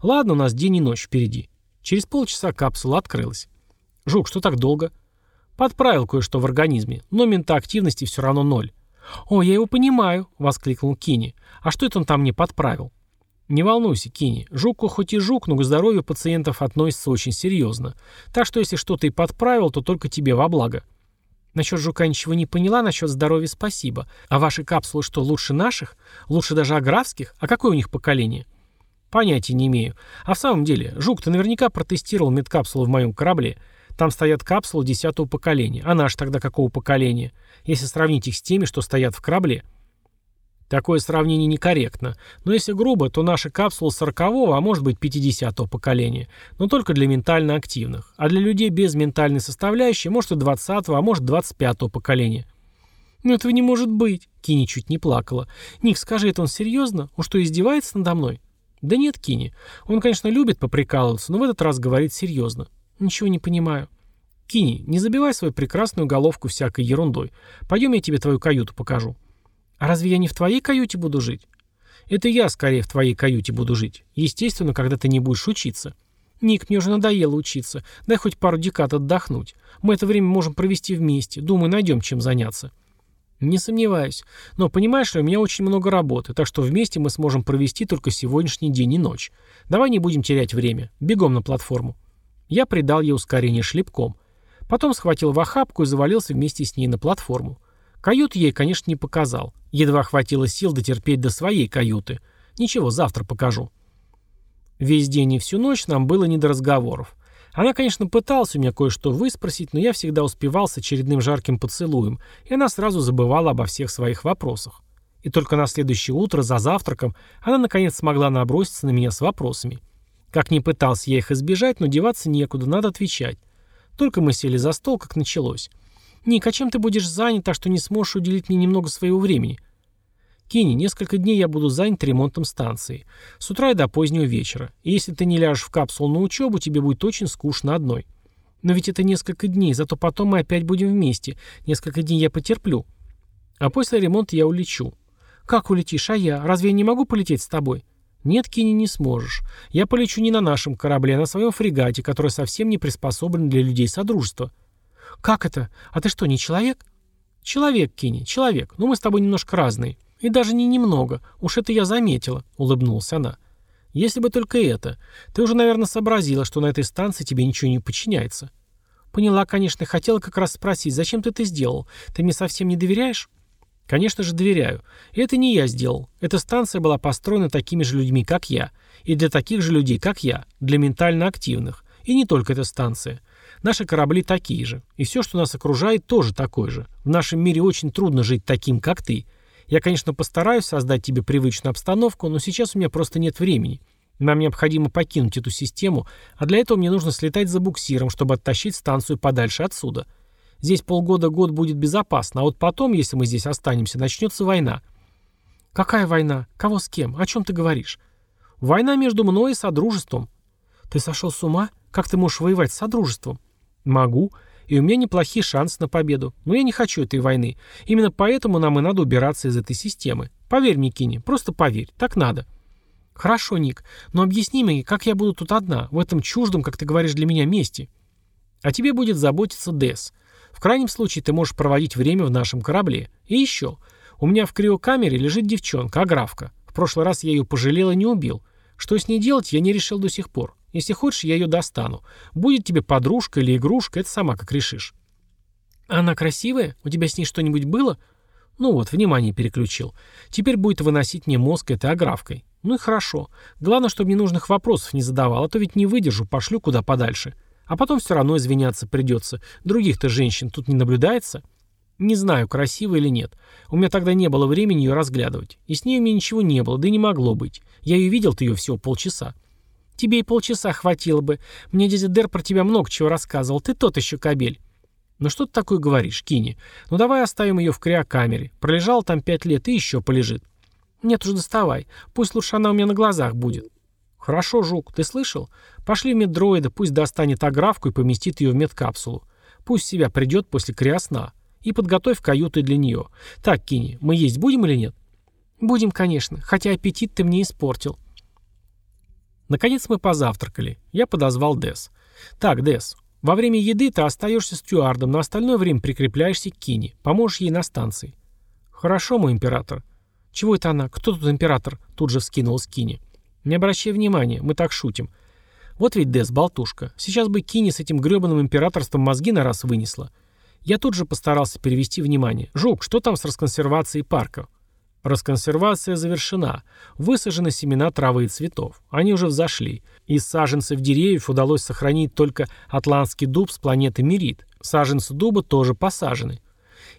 Ладно, у нас день и ночь впереди. Через полчаса капсула открылась. «Жук, что так долго?» Подправил кое-что в организме, но ментоактивности все равно ноль. «О, я его понимаю», — воскликнул Кини. «А что это он там мне подправил?» «Не волнуйся, Кини. Жуку хоть и жук, но к здоровью пациентов относится очень серьезно. Так что если что-то и подправил, то только тебе во благо». «Насчет жука ничего не поняла, насчет здоровья спасибо. А ваши капсулы что, лучше наших? Лучше даже аграфских? А какое у них поколение?» «Понятия не имею. А в самом деле, жук, ты наверняка протестировал медкапсулу в моем корабле. Там стоят капсулы десятого поколения. А наши тогда какого поколения? Если сравнить их с теми, что стоят в корабле. Такое сравнение некорректно, но если грубо, то наша капсула 40-го, а может быть 50-го поколения, но только для ментально активных, а для людей без ментальной составляющей, может и 20-го, а может 25-го поколения. «Но этого не может быть!» Кини чуть не плакала. «Ник, скажи, это он серьезно? Он что, издевается надо мной?» «Да нет, Кини. Он, конечно, любит поприкалываться, но в этот раз говорит серьезно. Ничего не понимаю». «Кини, не забивай свою прекрасную головку всякой ерундой. Пойдем я тебе твою каюту покажу». «А разве я не в твоей каюте буду жить?» «Это я скорее в твоей каюте буду жить. Естественно, когда ты не будешь учиться». «Ник, мне уже надоело учиться. Дай хоть пару декад отдохнуть. Мы это время можем провести вместе. Думаю, найдем чем заняться». «Не сомневаюсь. Но, понимаешь ли, у меня очень много работы, так что вместе мы сможем провести только сегодняшний день и ночь. Давай не будем терять время. Бегом на платформу». Я придал ей ускорение шлепком. Потом схватил в охапку и завалился вместе с ней на платформу. Каюту ей, конечно, не показал. Едва хватило сил дотерпеть до своей каюты. Ничего, завтра покажу. Весь день и всю ночь нам было не до разговоров. Она, конечно, пыталась у меня кое-что выспросить, но я всегда успевал с очередным жарким поцелуем, и она сразу забывала обо всех своих вопросах. И только на следующее утро, за завтраком, она наконец смогла наброситься на меня с вопросами. Как ни пытался я их избежать, но деваться некуда, надо отвечать. Только мы сели за стол, как началось. «Ник, а чем ты будешь занят, так что не сможешь уделить мне немного своего времени?» Кенни, несколько дней я буду занят ремонтом станции. С утра и до позднего вечера. И если ты не ляжешь в капсулу на учебу, тебе будет очень скучно одной. Но ведь это несколько дней, зато потом мы опять будем вместе. Несколько дней я потерплю. А после ремонта я улечу. Как улетишь, а я? Разве я не могу полететь с тобой? Нет, Кенни, не сможешь. Я полечу не на нашем корабле, а на своем фрегате, который совсем не приспособлен для людей Содружества. Как это? А ты что, не человек? Человек, Кенни, человек. Но мы с тобой немножко разные. «И даже не немного. Уж это я заметила», — улыбнулась она. «Если бы только это. Ты уже, наверное, сообразила, что на этой станции тебе ничего не подчиняется». «Поняла, конечно. Хотела как раз спросить, зачем ты это сделал? Ты мне совсем не доверяешь?» «Конечно же, доверяю. И это не я сделал. Эта станция была построена такими же людьми, как я. И для таких же людей, как я. Для ментально активных. И не только эта станция. Наши корабли такие же. И все, что нас окружает, тоже такое же. В нашем мире очень трудно жить таким, как ты. Я, конечно, постараюсь создать тебе привычную обстановку, но сейчас у меня просто нет времени. Нам необходимо покинуть эту систему, а для этого мне нужно слетать за буксиром, чтобы оттащить станцию подальше отсюда. Здесь полгода-год будет безопасно, а вот потом, если мы здесь останемся, начнется война. Какая война? Кого с кем? О чем ты говоришь? Война между мной и Содружеством. Ты сошел с ума? Как ты можешь воевать с Содружеством? Могу и у меня неплохие шансы на победу. Но я не хочу этой войны. Именно поэтому нам и надо убираться из этой системы. Поверь мне, Кини, просто поверь. Так надо. Хорошо, Ник, но объясни мне, как я буду тут одна, в этом чуждом, как ты говоришь, для меня месте. А тебе будет заботиться Дес. В крайнем случае ты можешь проводить время в нашем корабле. И еще. У меня в криокамере лежит девчонка, Аграфка. В прошлый раз я ее пожалел и не убил. Что с ней делать, я не решил до сих пор. Если хочешь, я ее достану. Будет тебе подружка или игрушка, это сама как решишь. Она красивая? У тебя с ней что-нибудь было? Ну вот, внимание переключил. Теперь будет выносить мне мозг этой огравкой. Ну и хорошо. Главное, чтобы ненужных вопросов не задавал, а то ведь не выдержу, пошлю куда подальше. А потом все равно извиняться придется. Других-то женщин тут не наблюдается. Не знаю, красивая или нет. У меня тогда не было времени ее разглядывать. И с ней у меня ничего не было, да и не могло быть. Я ее видел-то ее всего полчаса. Тебе и полчаса хватило бы. Мне дядя Дер про тебя много чего рассказывал. Ты тот еще кобель. Ну что ты такое говоришь, Кини? Ну давай оставим ее в криокамере. Пролежала там пять лет и еще полежит. Нет уж, доставай. Пусть лучше она у меня на глазах будет. Хорошо, Жук, ты слышал? Пошли в меддроида, пусть достанет аграфку и поместит ее в медкапсулу. Пусть себя придет после криосна. И подготовь каюты для нее. Так, Кини, мы есть будем или нет? Будем, конечно, хотя аппетит ты мне испортил. Наконец мы позавтракали. Я подозвал Дес. «Так, Дес, во время еды ты остаешься стюардом, но остальное время прикрепляешься к Кине. Поможешь ей на станции». «Хорошо, мой император». «Чего это она? Кто тут император?» Тут же вскинулась Кини. «Не обращай внимания, мы так шутим». «Вот ведь Дес, болтушка. Сейчас бы Кини с этим гребаным императорством мозги на раз вынесла». Я тут же постарался перевести внимание. «Жук, что там с расконсервацией парка?» Расконсервация завершена. Высажены семена травы и цветов. Они уже взошли. Из саженцев деревьев удалось сохранить только атлантский дуб с планеты Мерит. Саженцы дуба тоже посажены.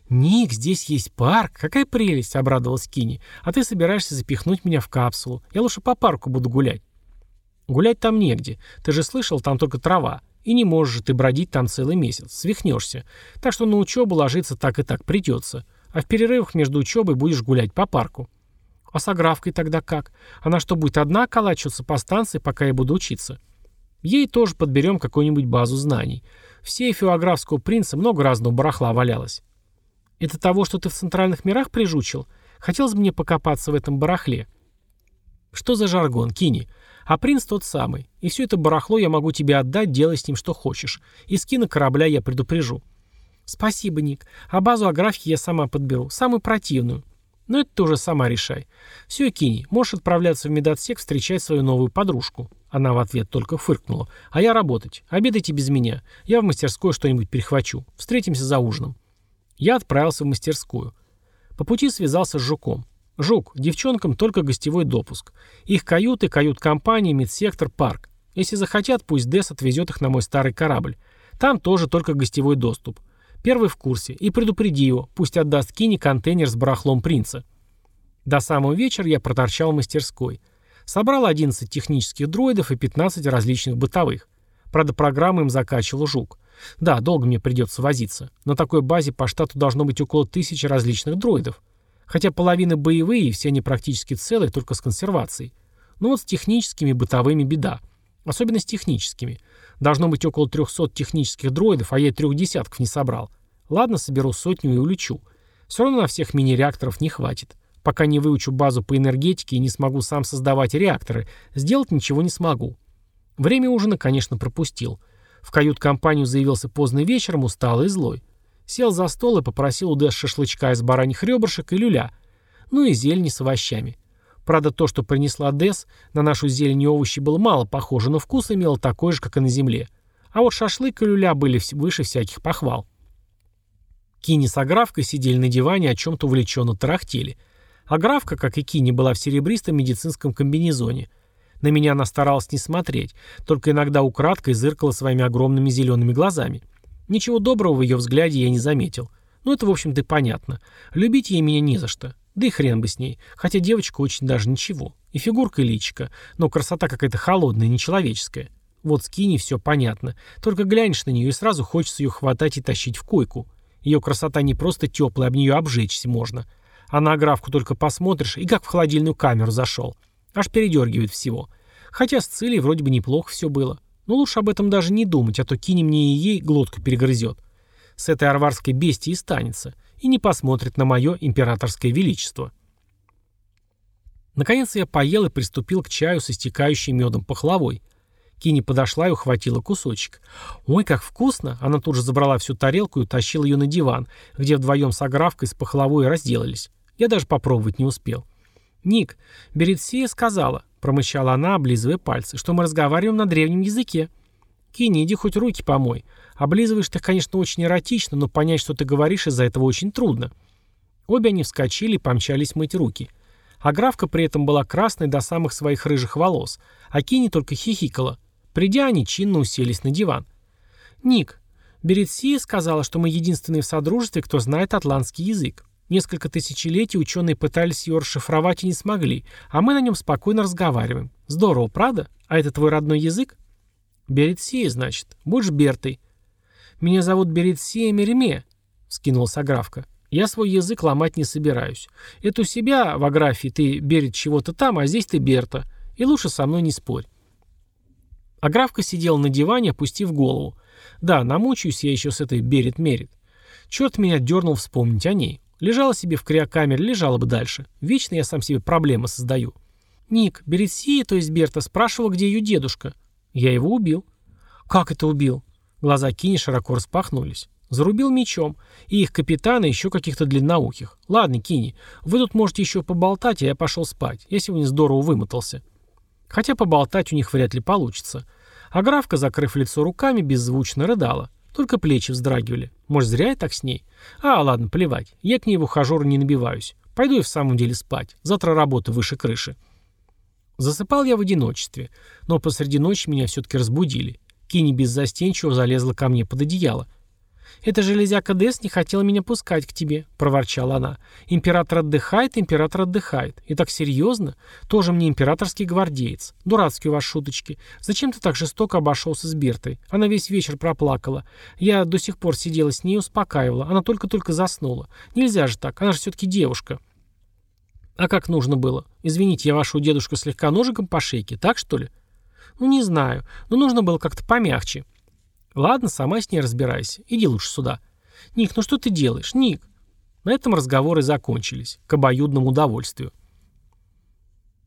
«Ник, здесь есть парк. Какая прелесть!» — обрадовалась Кини. «А ты собираешься запихнуть меня в капсулу. Я лучше по парку буду гулять». «Гулять там негде. Ты же слышал, там только трава. И не можешь же ты бродить там целый месяц. Свихнешься. Так что на учебу ложиться так и так придется. А в перерывах между учебой будешь гулять по парку». «А с аграфкой тогда как? Она что, будет одна околачиваться по станции, пока я буду учиться?» Ей тоже подберем какую-нибудь базу знаний. В сейфе у аграфского принца много разного барахла валялось. Это того, что ты в центральных мирах прижучил? Хотелось бы мне покопаться в этом барахле. Что за жаргон, Кини? А принц тот самый. И все это барахло я могу тебе отдать, делай с ним что хочешь. И скина корабля я предупрежу. Спасибо, Ник. А базу аграфики я сама подберу. Самую противную. Но это ты уже сама решай. Все, Кини, можешь отправляться в медотсек встречать свою новую подружку. Она в ответ только фыркнула. «А я работать. Обедайте без меня. Я в мастерской что-нибудь перехвачу. Встретимся за ужином». Я отправился в мастерскую. По пути связался с Жуком. «Жук, девчонкам только гостевой допуск. Их каюты, кают-компания, медсектор, парк. Если захотят, пусть Дес отвезет их на мой старый корабль. Там тоже только гостевой доступ. Первый в курсе. И предупреди его, пусть отдаст Кини контейнер с барахлом принца». До самого вечера я проторчал в мастерской. Собрал 11 технических дроидов и 15 различных бытовых. Правда, программы им закачивал жук. Да, долго мне придется возиться. На такой базе по штату должно быть около тысячи различных дроидов. Хотя половина боевые и все они практически целые, только с консервацией. Но вот с техническими бытовыми беда. Особенно с техническими. Должно быть около 300 технических дроидов, а я и трех десятков не собрал. Ладно, соберу сотню и улечу. Все равно на всех мини-реакторов не хватит. Пока не выучу базу по энергетике и не смогу сам создавать реакторы, сделать ничего не смогу. Время ужина, конечно, пропустил. В кают-компанию заявился поздно вечером, усталый и злой. Сел за стол и попросил у Дэш шашлычка из бараньих ребрышек и люля. Ну и зелени с овощами. Правда, то, что принесла Дэс, на нашу зелень и овощи было мало похоже, но вкус имел такой же, как и на земле. А вот шашлык и люля были выше всяких похвал. Кини с Аграфкой сидели на диване, о чем-то увлеченно тарахтели – а графка, как и Кини, была в серебристом медицинском комбинезоне. На меня она старалась не смотреть, только иногда украдкой зыркала своими огромными зелеными глазами. Ничего доброго в ее взгляде я не заметил. Ну, это, в общем-то, понятно. Любить ей меня не за что. Да и хрен бы с ней. Хотя девочка очень даже ничего. И фигурка, и личика. Но красота какая-то холодная, нечеловеческая. Вот с Кини все понятно. Только глянешь на нее, и сразу хочется ее хватать и тащить в койку. Ее красота не просто теплая, об нее обжечься можно. А на графку только посмотришь, и как в холодильную камеру зашел. Аж передергивает всего. Хотя с Цилей вроде бы неплохо все было. Но лучше об этом даже не думать, а то кинем мне и ей глотку перегрызет. С этой арварской бестией станется. И не посмотрит на мое императорское величество. Наконец я поел и приступил к чаю с истекающей медом пахлавой. Кини подошла и ухватила кусочек. «Ой, как вкусно!» Она тут же забрала всю тарелку и утащила ее на диван, где вдвоем с аграфкой с пахлавой разделались. Я даже попробовать не успел. «Ник, Беретсия сказала», — промычала она, облизывая пальцы, «что мы разговариваем на древнем языке». «Кини, иди хоть руки помой. Облизываешь ты, конечно, очень эротично, но понять, что ты говоришь, из-за этого очень трудно». Обе они вскочили и помчались мыть руки. А графка при этом была красной до самых своих рыжих волос, а Кини только хихикала. Придя, они чинно уселись на диван. «Ник, Беретсия сказала, что мы единственные в Содружестве, кто знает атлантский язык. Несколько тысячелетий ученые пытались его расшифровать и не смогли, а мы на нем спокойно разговариваем. Здорово, правда? А это твой родной язык? Беретсия, значит. Будешь Бертой. Меня зовут Беретсия Мереме, скинулась Аграфка. Я свой язык ломать не собираюсь. Это у себя в Аграфии ты Берет чего-то там, а здесь ты Берта. И лучше со мной не спорь. Аграфка сидела на диване, опустив голову. Да, намучаюсь я еще с этой Берет-Мерит. Черт меня дернул вспомнить о ней. Лежала себе в криокамере, лежала бы дальше. Вечно я сам себе проблемы создаю. Ник, Беретсия, то есть Берта, спрашивала, где ее дедушка. Я его убил. Как это убил? Глаза Кини широко распахнулись. Зарубил мечом. И их капитана, еще каких-то длинноухих. Ладно, Кини, вы тут можете еще поболтать, а я пошел спать. Я сегодня здорово вымотался. Хотя поболтать у них вряд ли получится. А графка, закрыв лицо руками, беззвучно рыдала. Только плечи вздрагивали. Может, зря я так с ней? А, ладно, плевать. Я к ней в ухажеру не набиваюсь. Пойду я в самом деле спать. Завтра работа выше крыши. Засыпал я в одиночестве. Но посреди ночи меня все-таки разбудили. Кини беззастенчиво залезла ко мне под одеяло. «Эта железяка Дес не хотела меня пускать к тебе», — проворчала она. «Император отдыхает, император отдыхает. И так серьезно? Тоже мне императорский гвардеец. Дурацкие у вас шуточки. Зачем ты так жестоко обошелся с Бертой? Она весь вечер проплакала. Я до сих пор сидела с ней и успокаивала. Она только-только заснула. Нельзя же так, она же все-таки девушка». «А как нужно было? Извините, я вашего дедушку слегка ножиком по шейке, так что ли?» «Ну, не знаю. Но нужно было как-то помягче». «Ладно, сама с ней разбирайся. Иди лучше сюда». «Ник, ну что ты делаешь? Ник!» На этом разговоры закончились. К обоюдному удовольствию.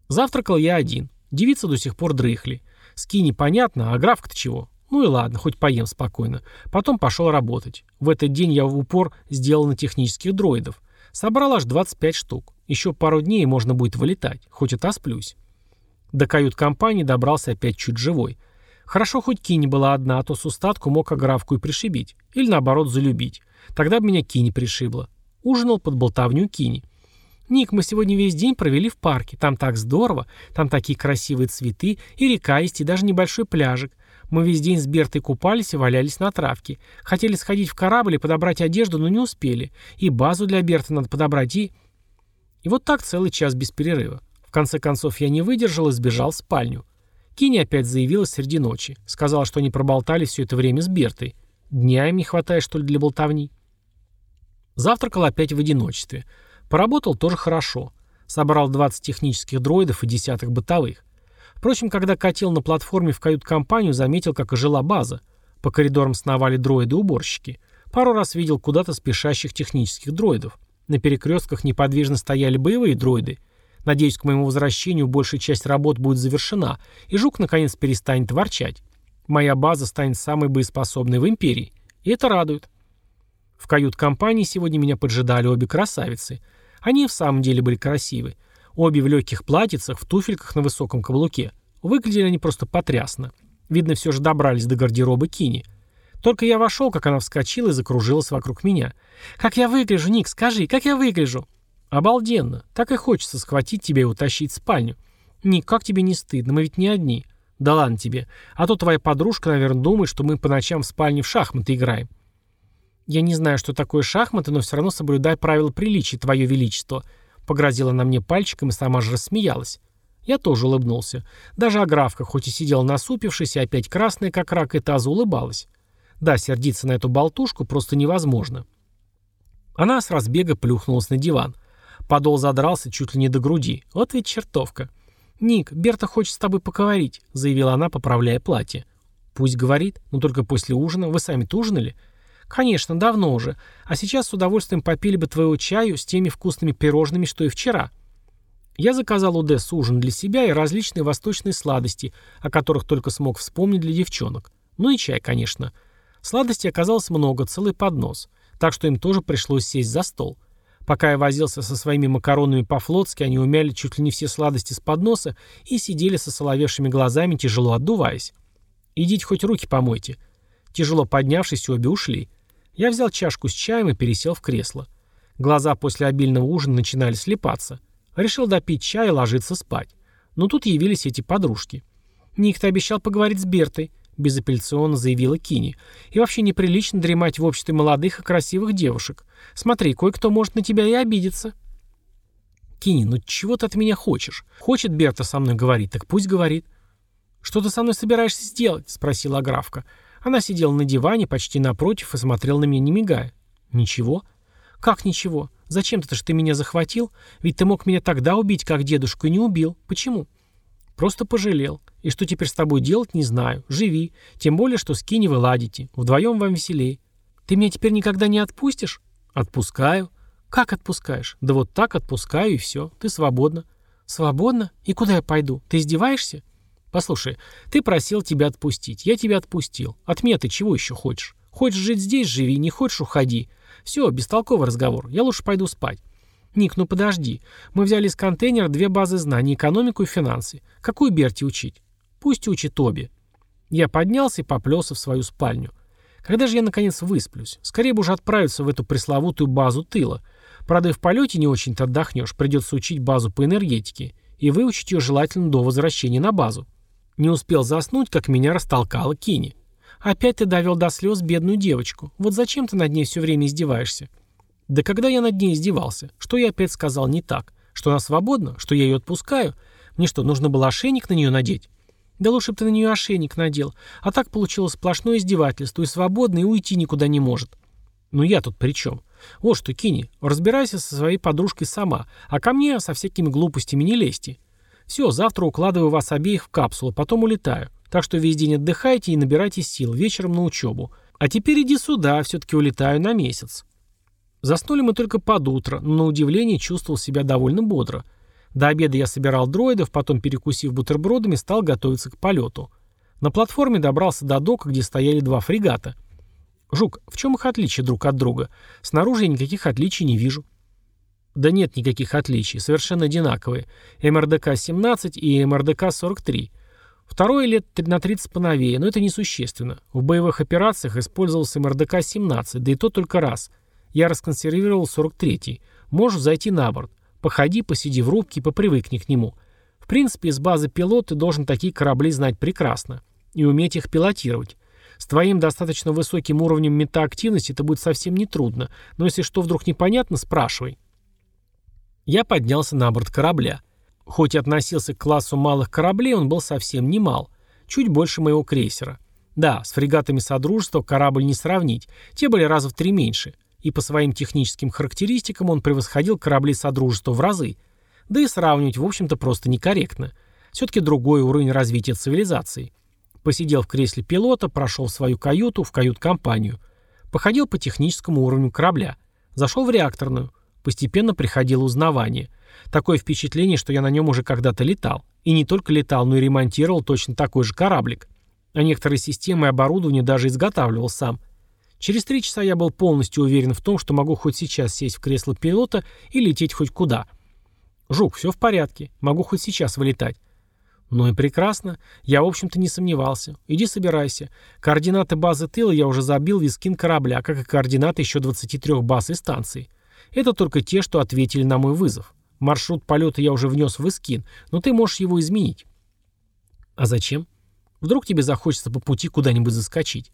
Завтракал я один. Девицы до сих пор дрыхли. Ски непонятно, а графка-то чего? Ну и ладно, хоть поем спокойно. Потом пошел работать. В этот день я в упор сделал на технических дроидов. Собрал аж 25 штук. Еще пару дней можно будет вылетать. Хоть и сплюсь. До кают-компании добрался опять чуть живой. Хорошо, хоть Кини была одна, а то с устатку мог аграфку и пришибить. Или наоборот, залюбить. Тогда бы меня Кини пришибло. Ужинал под болтовню Кини. «Ник, мы сегодня весь день провели в парке. Там так здорово. Там такие красивые цветы. И река есть, и даже небольшой пляжик. Мы весь день с Бертой купались и валялись на травке. Хотели сходить в корабль и подобрать одежду, но не успели. И базу для Берты надо подобрать, и...» И вот так целый час без перерыва. В конце концов я не выдержал и сбежал в спальню. Кини опять заявилась среди ночи. Сказала, что они проболтали все это время с Бертой. Дня им не хватает, что ли, для болтовни? Завтракал опять в одиночестве. Поработал тоже хорошо. Собрал 20 технических дроидов и десяток бытовых. Впрочем, когда катил на платформе в кают-компанию, заметил, как ожила база. По коридорам сновали дроиды-уборщики. Пару раз видел куда-то спешащих технических дроидов. На перекрестках неподвижно стояли боевые дроиды – Надеюсь, к моему возвращению большая часть работ будет завершена, и Жук наконец перестанет ворчать. Моя база станет самой боеспособной в Империи. И это радует. В кают-компании сегодня меня поджидали обе красавицы. Они в самом деле были красивы. Обе в легких платьицах, в туфельках на высоком каблуке. Выглядели они просто потрясно. Видно, все же добрались до гардероба Кини. Только я вошел, как она вскочила и закружилась вокруг меня. «Как я выгляжу, Ник, скажи, как я выгляжу?» «Обалденно. Так и хочется схватить тебя и утащить в спальню. Ник, как тебе не стыдно? Мы ведь не одни. Да ладно тебе. А то твоя подружка, наверное, думает, что мы по ночам в спальне в шахматы играем». «Я не знаю, что такое шахматы, но все равно соблюдай правила приличия, твое величество», погрозила на мне пальчиком и сама же рассмеялась. Я тоже улыбнулся. Даже Аграфка, хоть и сидела насупившись и опять красная, как рак, и таза улыбалась. Да, сердиться на эту болтушку просто невозможно. Она с разбега плюхнулась на диван. Подол задрался чуть ли не до груди. Вот ведь чертовка. «Ник, Берта хочет с тобой поговорить», — заявила она, поправляя платье. «Пусть говорит, но только после ужина. Вы сами-то ужинали?» «Конечно, давно уже. А сейчас с удовольствием попили бы твоего чаю с теми вкусными пирожными, что и вчера». Я заказал у Десс ужин для себя и различные восточные сладости, о которых только смог вспомнить для девчонок. Ну и чай, конечно. Сладостей оказалось много, целый поднос. Так что им тоже пришлось сесть за стол. Пока я возился со своими макаронами по-флотски, они умяли чуть ли не все сладости с подноса и сидели со соловевшими глазами, тяжело отдуваясь. «Идите хоть руки помойте». Тяжело поднявшись, обе ушли. Я взял чашку с чаем и пересел в кресло. Глаза после обильного ужина начинали слепаться. Решил допить чай и ложиться спать. Но тут явились эти подружки. Ник, ты обещал поговорить с Бертой. — безапелляционно заявила Кини. «И вообще неприлично дремать в обществе молодых и красивых девушек. Смотри, кое-кто может на тебя и обидеться». «Кини, ну чего ты от меня хочешь? Хочет Берта со мной говорить, так пусть говорит». «Что ты со мной собираешься сделать?» — спросила Аграфка. Она сидела на диване почти напротив и смотрела на меня, не мигая. «Ничего?» «Как ничего? Зачем-то ты меня захватил? Ведь ты мог меня тогда убить, как дедушку, и не убил. Почему?» «Просто пожалел. И что теперь с тобой делать, не знаю. Живи. Тем более, что с Кини вы ладите. Вдвоем вам веселей. Ты меня теперь никогда не отпустишь? Отпускаю. Как отпускаешь? Да вот так отпускаю и все. Ты свободна. Свободна? И куда я пойду? Ты издеваешься? Послушай, ты просил тебя отпустить. Я тебя отпустил. От меня ты чего еще хочешь? Хочешь жить здесь, живи. Не хочешь, уходи. Все, бестолковый разговор. Я лучше пойду спать. Ник, ну подожди. Мы взяли из контейнера две базы знаний, экономику и финансы. Какую Берти учить? Пусть учит обе. Я поднялся и поплелся в свою спальню. Когда же я наконец высплюсь? Скорее бы уже отправиться в эту пресловутую базу тыла. Правда, и в полете не очень-то отдохнешь. Придется учить базу по энергетике. И выучить ее желательно до возвращения на базу. Не успел заснуть, как меня растолкала Кини. Опять ты довел до слез бедную девочку. Вот зачем ты над ней все время издеваешься? Да когда я над ней издевался? Что я опять сказал не так? Что она свободна? Что я ее отпускаю? Мне что, нужно было ошейник на нее надеть? Да лучше бы ты на нее ошейник надел. А так получилось сплошное издевательство, и свободно, и уйти никуда не может. Ну я тут при чем? Вот что, Кини, разбирайся со своей подружкой сама, а ко мне со всякими глупостями не лезьте. Все, завтра укладываю вас обеих в капсулу, потом улетаю. Так что весь день отдыхайте и набирайте сил, вечером на учебу. А теперь иди сюда, все-таки улетаю на месяц. Заснули мы только под утро, но на удивление чувствовал себя довольно бодро. До обеда я собирал дроидов, потом, перекусив бутербродами, стал готовиться к полету. На платформе добрался до дока, где стояли два фрегата. «Жук, в чем их отличие друг от друга? Снаружи я никаких отличий не вижу». Да нет никаких отличий, совершенно одинаковые. МРДК-17 и МРДК-43. Второе лет на 30 поновее, но это несущественно. В боевых операциях использовался МРДК-17, да и то только раз. Я расконсервировал 43-й. Можешь зайти на борт. Походи, посиди в рубке и попривыкни к нему. В принципе, из базы пилот ты должен такие корабли знать прекрасно. И уметь их пилотировать. С твоим достаточно высоким уровнем метаактивности это будет совсем нетрудно, но если что вдруг непонятно, спрашивай. Я поднялся на борт корабля. Хоть и относился к классу малых кораблей, он был совсем не мал. Чуть больше моего крейсера. Да, с фрегатами Содружества корабль не сравнить, те были раза в три меньше и по своим техническим характеристикам он превосходил корабли Содружества в разы. Да и сравнивать, в общем-то, просто некорректно. Все-таки другой уровень развития цивилизации. Посидел в кресле пилота, прошел в свою каюту, в кают-компанию. Походил по техническому уровню корабля. Зашел в реакторную. Постепенно приходило узнавание. Такое впечатление, что я на нем уже когда-то летал. И не только летал, но и ремонтировал точно такой же кораблик. А некоторые системы и оборудование даже изготавливал сам – Через три часа я был полностью уверен в том, что могу хоть сейчас сесть в кресло пилота и лететь хоть куда. «Жук, все в порядке. Могу хоть сейчас вылетать». «Ну и прекрасно. Я, в общем-то, не сомневался. Иди собирайся. Координаты базы тыла я уже забил в искин корабля, как и координаты еще 23 баз и станций. Это только те, что ответили на мой вызов. Маршрут полета я уже внес в искин, но ты можешь его изменить». «А зачем? Вдруг тебе захочется по пути куда-нибудь заскочить?»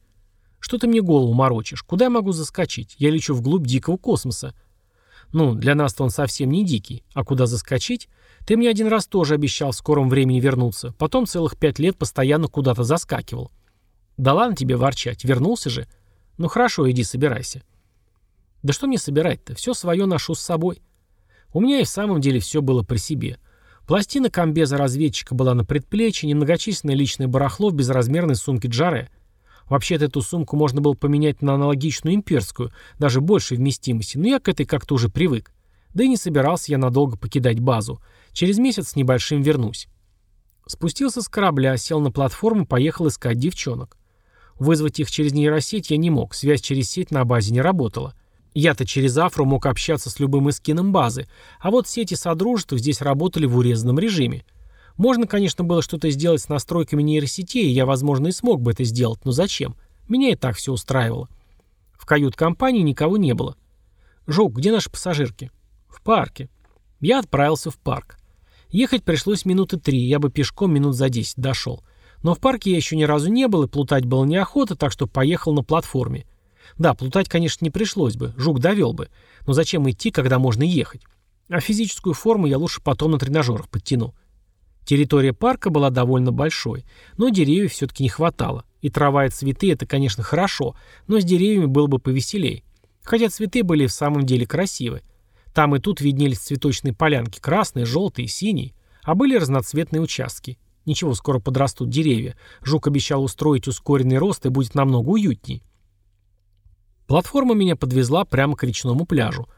Что ты мне голову морочишь? Куда я могу заскочить? Я лечу вглубь дикого космоса. Ну, для нас-то он совсем не дикий. А куда заскочить? Ты мне один раз тоже обещал в скором времени вернуться. Потом целых пять лет постоянно куда-то заскакивал. Да ладно тебе ворчать. Вернулся же. Ну хорошо, иди собирайся. Да что мне собирать-то? Все свое ношу с собой. У меня и в самом деле все было при себе. Пластина комбеза разведчика была на предплечье, немногочисленное личное барахло в безразмерной сумке Джаре — Вообще-то эту сумку можно было поменять на аналогичную имперскую, даже большей вместимости, но я к этой как-то уже привык. Да и не собирался я надолго покидать базу. Через месяц с небольшим вернусь. Спустился с корабля, сел на платформу, поехал искать девчонок. Вызвать их через нейросеть я не мог, связь через сеть на базе не работала. Я-то через Афру мог общаться с любым эскином базы, а вот сети Содружества здесь работали в урезанном режиме. Можно, конечно, было что-то сделать с настройками нейросетей, я, возможно, и смог бы это сделать, но зачем? Меня и так все устраивало. В кают-компании никого не было. «Жук, где наши пассажирки?» «В парке». Я отправился в парк. Ехать пришлось минуты три, я бы пешком минут за десять дошел. Но в парке я еще ни разу не был, и плутать было неохота, так что поехал на платформе. Да, плутать, конечно, не пришлось бы, жук довел бы. Но зачем идти, когда можно ехать? А физическую форму я лучше потом на тренажерах подтяну. Территория парка была довольно большой, но деревьев все-таки не хватало. И трава и цветы – это, конечно, хорошо, но с деревьями было бы повеселей. Хотя цветы были в самом деле красивы. Там и тут виднелись цветочные полянки – красные, желтые, синие. А были разноцветные участки. Ничего, скоро подрастут деревья. Жук обещал устроить ускоренный рост и будет намного уютней. Платформа меня подвезла прямо к речному пляжу.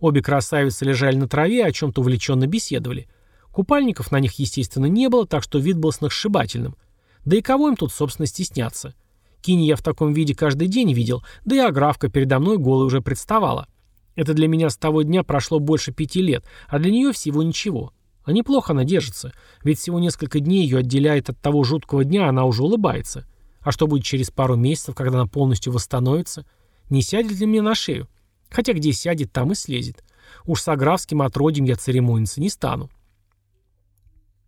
Обе красавицы лежали на траве и о чем-то увлеченно беседовали – Купальников на них, естественно, не было, так что вид был сногсшибательным. Да и кого им тут, собственно, стесняться? Кини я в таком виде каждый день видел, да и аграфка передо мной голой уже представала. Это для меня с того дня прошло больше пяти лет, а для нее всего ничего. А неплохо она держится, ведь всего несколько дней ее отделяет от того жуткого дня, она уже улыбается. А что будет через пару месяцев, когда она полностью восстановится? Не сядет ли мне на шею? Хотя где сядет, там и слезет. Уж с аграфским отродьем я церемониться не стану.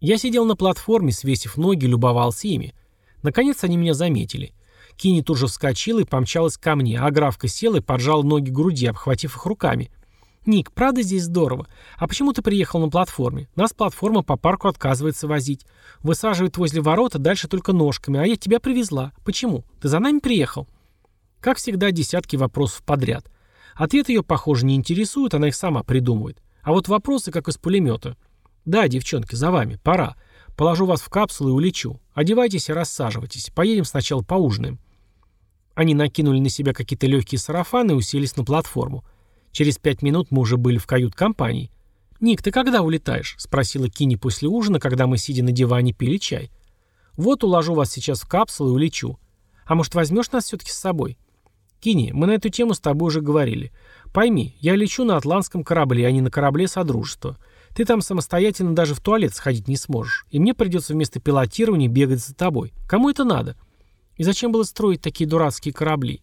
Я сидел на платформе, свесив ноги, любовался ими. Наконец они меня заметили. Кини тут же вскочила и помчалась ко мне, а Графка села и поджала ноги к груди, обхватив их руками. «Ник, правда здесь здорово? А почему ты приехал на платформе? Нас платформа по парку отказывается возить. Высаживает возле ворота, дальше только ножками, а я тебя привезла. Почему? Ты за нами приехал?» Как всегда, десятки вопросов подряд. Ответ ее, похоже, не интересует, она их сама придумывает. А вот вопросы, как из пулемета. «Да, девчонки, за вами, пора. Положу вас в капсулу и улечу. Одевайтесь и рассаживайтесь. Поедем сначала поужинаем». Они накинули на себя какие-то легкие сарафаны и уселись на платформу. Через пять минут мы уже были в кают-компании. «Ник, ты когда улетаешь?» — спросила Кини после ужина, когда мы, сидя на диване, пили чай. «Вот уложу вас сейчас в капсулу и улечу. А может, возьмешь нас все-таки с собой?» «Кини, мы на эту тему с тобой уже говорили. Пойми, я лечу на атлантском корабле, а не на корабле Содружества. Ты там самостоятельно даже в туалет сходить не сможешь. И мне придется вместо пилотирования бегать за тобой. Кому это надо? И зачем было строить такие дурацкие корабли?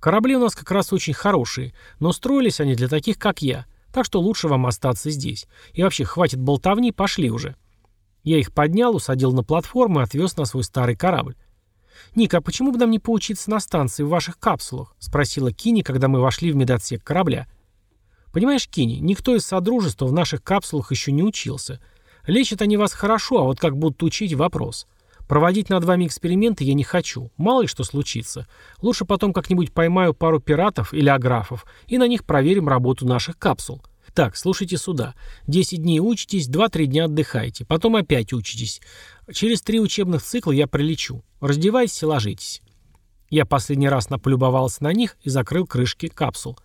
Корабли у нас как раз очень хорошие, но строились они для таких, как я. Так что лучше вам остаться здесь. И вообще, хватит болтовни, пошли уже. Я их поднял, усадил на платформу и отвез на свой старый корабль. «Ник, а почему бы нам не поучиться на станции в ваших капсулах?» — спросила Кини, когда мы вошли в медотсек корабля. Понимаешь, Кини, никто из Содружества в наших капсулах еще не учился. Лечат они вас хорошо, а вот как будут учить – вопрос. Проводить над вами эксперименты я не хочу. Мало ли что случится. Лучше потом как-нибудь поймаю пару пиратов или аграфов и на них проверим работу наших капсул. Так, слушайте сюда. Десять дней учитесь, два-три дня отдыхайте. Потом опять учитесь. Через три учебных цикла я прилечу. Раздевайтесь и ложитесь. Я последний раз наполюбовался на них и закрыл крышки капсул.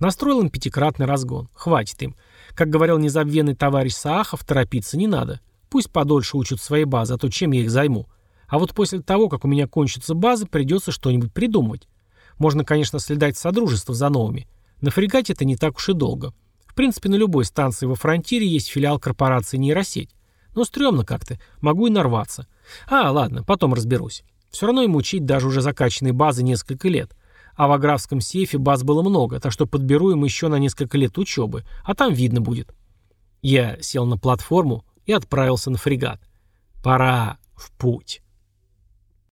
Настроил им пятикратный разгон. Хватит им. Как говорил незабвенный товарищ Саахов, торопиться не надо. Пусть подольше учат свои базы, а то чем я их займу. А вот после того, как у меня кончатся базы, придется что-нибудь придумывать. Можно, конечно, следать содружество за новыми. На фрегате это не так уж и долго. В принципе, на любой станции во фронтире есть филиал корпорации нейросеть. Но стрёмно как-то. Могу и нарваться. А, ладно, потом разберусь. Все равно им учить даже уже закачанные базы несколько лет. А в аграфском сейфе баз было много, так что подберу им еще на несколько лет учебы, а там видно будет. Я сел на платформу и отправился на фрегат. Пора в путь.